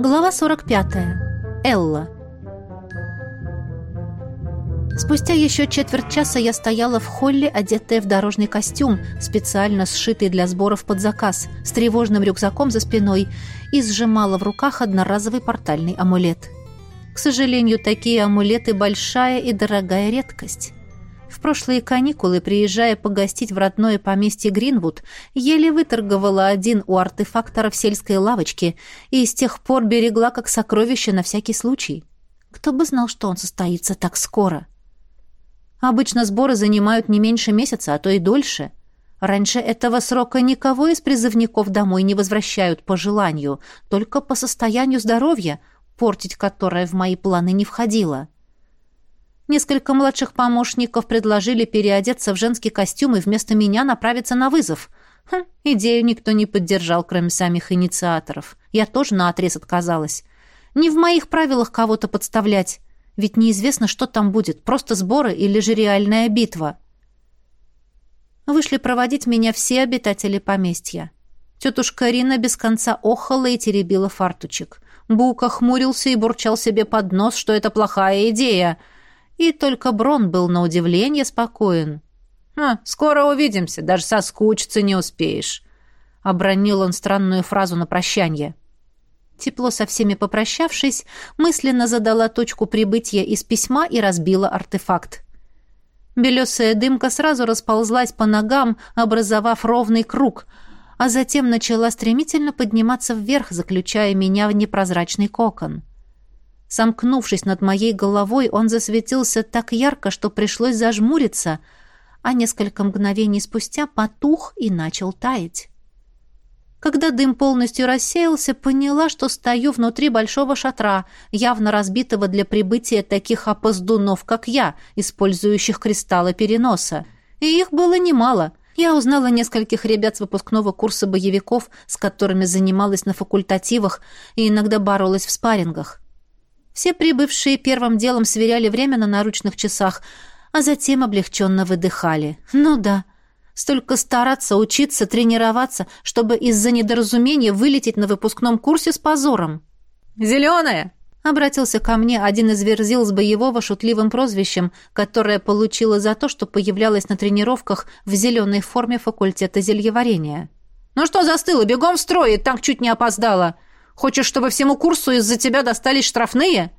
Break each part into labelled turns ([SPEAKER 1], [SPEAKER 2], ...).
[SPEAKER 1] Глава 45. Элла. Спустя еще четверть часа я стояла в холле, одетая в дорожный костюм, специально сшитый для сборов под заказ, с тревожным рюкзаком за спиной и сжимала в руках одноразовый портальный амулет. К сожалению, такие амулеты – большая и дорогая редкость. В прошлые каникулы, приезжая погостить в родное поместье Гринвуд, еле выторговала один у артефактора в сельской лавочке и с тех пор берегла как сокровище на всякий случай. Кто бы знал, что он состоится так скоро. Обычно сборы занимают не меньше месяца, а то и дольше. Раньше этого срока никого из призывников домой не возвращают по желанию, только по состоянию здоровья, портить которое в мои планы не входило. — Несколько младших помощников предложили переодеться в женский костюм и вместо меня направиться на вызов. Хм, идею никто не поддержал, кроме самих инициаторов. Я тоже наотрез отказалась. Не в моих правилах кого-то подставлять, ведь неизвестно, что там будет, просто сборы или же реальная битва. Вышли проводить меня все обитатели поместья. Тетушка Рина без конца охала и теребила фартучек. Бука хмурился и бурчал себе под нос, что это плохая идея — и только Брон был на удивление спокоен. «А, скоро увидимся, даже соскучиться не успеешь», — обронил он странную фразу на прощание. Тепло со всеми попрощавшись, мысленно задала точку прибытия из письма и разбила артефакт. Белесая дымка сразу расползлась по ногам, образовав ровный круг, а затем начала стремительно подниматься вверх, заключая меня в непрозрачный кокон. Сомкнувшись над моей головой, он засветился так ярко, что пришлось зажмуриться, а несколько мгновений спустя потух и начал таять. Когда дым полностью рассеялся, поняла, что стою внутри большого шатра, явно разбитого для прибытия таких опоздунов, как я, использующих кристаллы переноса. И их было немало. Я узнала нескольких ребят с выпускного курса боевиков, с которыми занималась на факультативах и иногда боролась в спаррингах. Все прибывшие первым делом сверяли время на наручных часах, а затем облегченно выдыхали. Ну да, столько стараться, учиться, тренироваться, чтобы из-за недоразумения вылететь на выпускном курсе с позором.
[SPEAKER 2] «Зеленая!» — обратился ко мне один из верзил с боевого шутливым прозвищем, которое получила за то, что появлялась на тренировках в зеленой форме факультета зельеварения. «Ну что застыла? Бегом в строй, и так чуть не опоздала!» Хочешь, чтобы всему курсу из-за тебя достались штрафные?»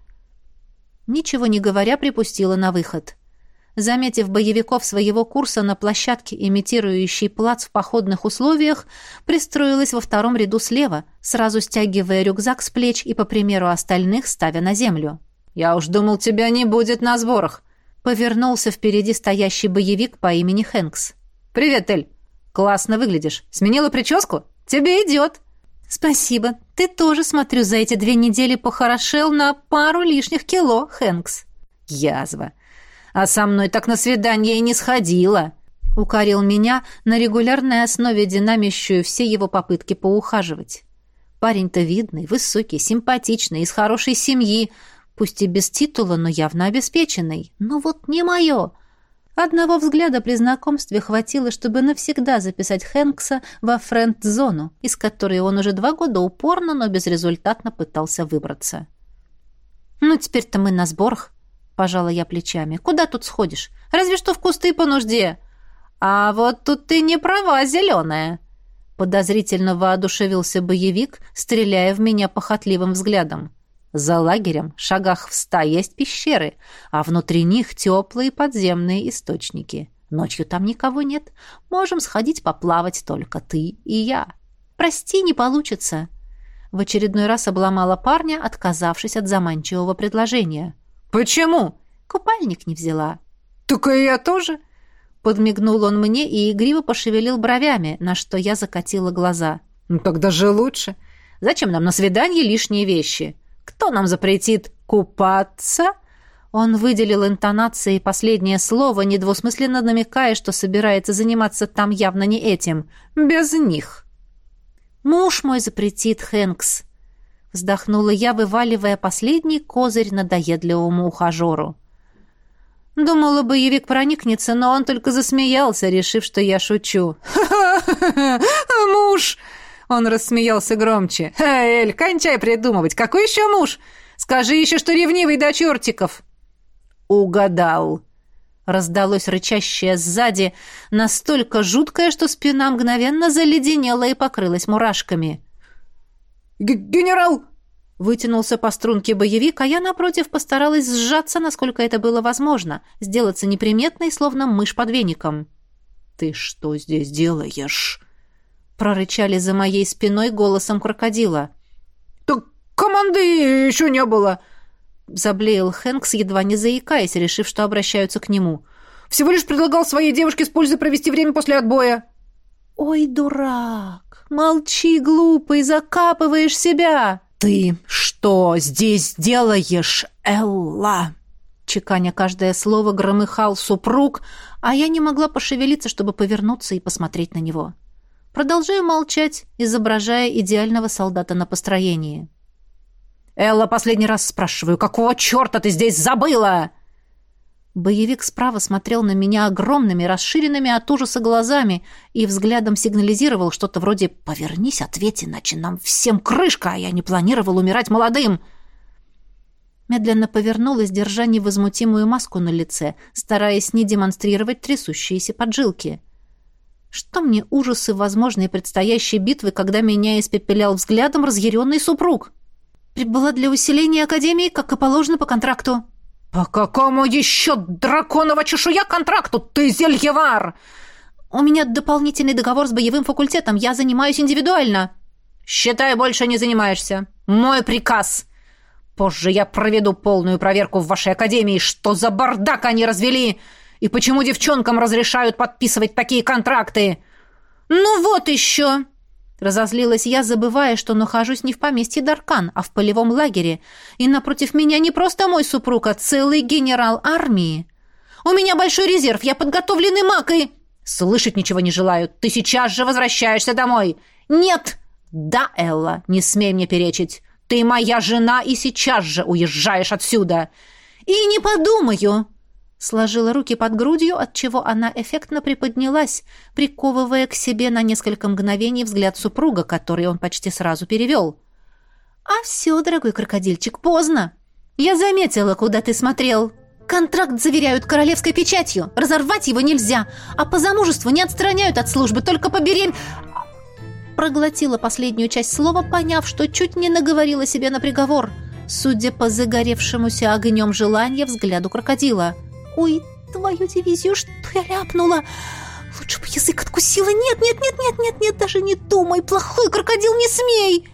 [SPEAKER 1] Ничего не говоря, припустила на выход. Заметив боевиков своего курса на площадке, имитирующей плац в походных условиях, пристроилась во втором ряду слева, сразу стягивая рюкзак с плеч и, по примеру остальных, ставя на землю.
[SPEAKER 2] «Я уж думал, тебя не будет на сборах», — повернулся впереди стоящий боевик по имени Хэнкс. «Привет, Эль. Классно выглядишь. Сменила прическу? Тебе идет».
[SPEAKER 1] «Спасибо. Ты тоже, смотрю, за эти две недели похорошел на пару лишних кило, Хэнкс».
[SPEAKER 2] «Язва. А со мной так на свидание и не сходила», — укорил меня на регулярной основе динамящую все его попытки поухаживать. Парень-то видный, высокий, симпатичный, из хорошей семьи, пусть и без титула, но явно обеспеченный. Но вот не мое. Одного взгляда при знакомстве хватило, чтобы навсегда записать Хэнкса во френд-зону, из которой он уже два года упорно, но безрезультатно пытался выбраться. «Ну, теперь-то мы на сборах», — пожала я плечами. «Куда тут сходишь? Разве что в кусты по нужде». «А вот тут ты не права, зеленая», — подозрительно воодушевился боевик, стреляя в меня похотливым взглядом. За лагерем, шагах в ста, есть пещеры, а внутри них теплые подземные источники. Ночью там никого нет. Можем сходить поплавать только ты и я. Прости, не получится. В очередной раз обломала парня, отказавшись от заманчивого предложения. Почему?
[SPEAKER 1] Купальник не взяла.
[SPEAKER 2] Так и я тоже.
[SPEAKER 1] Подмигнул он мне и игриво пошевелил бровями, на что я закатила глаза.
[SPEAKER 2] Ну тогда же лучше. Зачем нам на свидание лишние вещи? Кто нам запретит купаться?»
[SPEAKER 1] Он выделил интонацией последнее слово, недвусмысленно намекая, что собирается заниматься там явно не этим. «Без них». «Муж мой запретит, Хэнкс», — вздохнула я, вываливая последний козырь надоедливому ухажеру. Думала, боевик проникнется, но он только засмеялся, решив, что я шучу.
[SPEAKER 2] «Ха-ха-ха! Муж!» Он рассмеялся громче. «Эль, кончай придумывать! Какой еще муж? Скажи еще, что ревнивый до чертиков!» «Угадал!» Раздалось рычащее сзади, настолько жуткое, что спина мгновенно заледенела и покрылась мурашками.
[SPEAKER 3] «Генерал!»
[SPEAKER 2] Вытянулся по струнке боевик, а я, напротив, постаралась сжаться, насколько это было возможно, сделаться неприметной, словно мышь под веником.
[SPEAKER 3] «Ты что здесь делаешь?»
[SPEAKER 2] Прорычали за моей спиной голосом крокодила.
[SPEAKER 3] «Так команды еще не было!»
[SPEAKER 2] Заблеял Хэнкс, едва не заикаясь, решив, что обращаются к нему.
[SPEAKER 3] «Всего лишь предлагал своей девушке с пользой провести время после отбоя».
[SPEAKER 2] «Ой, дурак! Молчи, глупый, закапываешь себя!»
[SPEAKER 3] «Ты что здесь делаешь, Элла?»
[SPEAKER 2] Чеканя каждое слово, громыхал супруг, а я не могла пошевелиться, чтобы повернуться и посмотреть на него. Продолжаю молчать, изображая идеального солдата на построении.
[SPEAKER 3] «Элла, последний раз спрашиваю, какого черта ты здесь забыла?»
[SPEAKER 2] Боевик справа смотрел на меня огромными, расширенными от ужаса глазами и взглядом сигнализировал что-то вроде «Повернись, ответь, иначе нам всем крышка, а я не планировал умирать молодым!» Медленно повернулась, держа невозмутимую маску на лице, стараясь не демонстрировать трясущиеся поджилки. Что мне ужасы возможной предстоящей битвы, когда меня испепелял взглядом разъяренный супруг? Прибыла для усиления Академии, как и положено по контракту.
[SPEAKER 3] «По какому еще драконова чешуя контракту ты, зельевар?»
[SPEAKER 2] «У меня дополнительный договор с боевым факультетом. Я занимаюсь индивидуально».
[SPEAKER 3] «Считай, больше не занимаешься. Мой приказ. Позже я проведу полную проверку в вашей академии. Что за бардак они развели? И почему девчонкам разрешают подписывать такие контракты?»
[SPEAKER 2] «Ну вот еще!» Разозлилась я, забывая, что нахожусь не в поместье Даркан, а в полевом лагере, и напротив меня не просто мой супруг, а целый генерал армии. У меня большой резерв, я подготовленный маг и...
[SPEAKER 3] Слышать ничего не желаю. Ты сейчас же возвращаешься домой.
[SPEAKER 2] Нет!
[SPEAKER 3] Да, Элла, не смей мне перечить. Ты моя жена и сейчас же уезжаешь отсюда.
[SPEAKER 2] И не подумаю, сложила руки под грудью, отчего она эффектно приподнялась, приковывая к себе на несколько мгновений взгляд супруга, который он почти сразу перевел. «А все, дорогой крокодильчик, поздно. Я заметила, куда ты смотрел. Контракт заверяют королевской печатью. Разорвать его нельзя, а по замужеству не отстраняют от службы, только по берем...» Проглотила последнюю часть слова, поняв, что чуть не наговорила себе на приговор, судя по загоревшемуся огнем желания взгляду крокодила – «Ой, твою дивизию, что я ляпнула? Лучше бы язык откусила. Нет, нет, нет, нет, нет, нет, даже не думай, плохой крокодил, не смей!»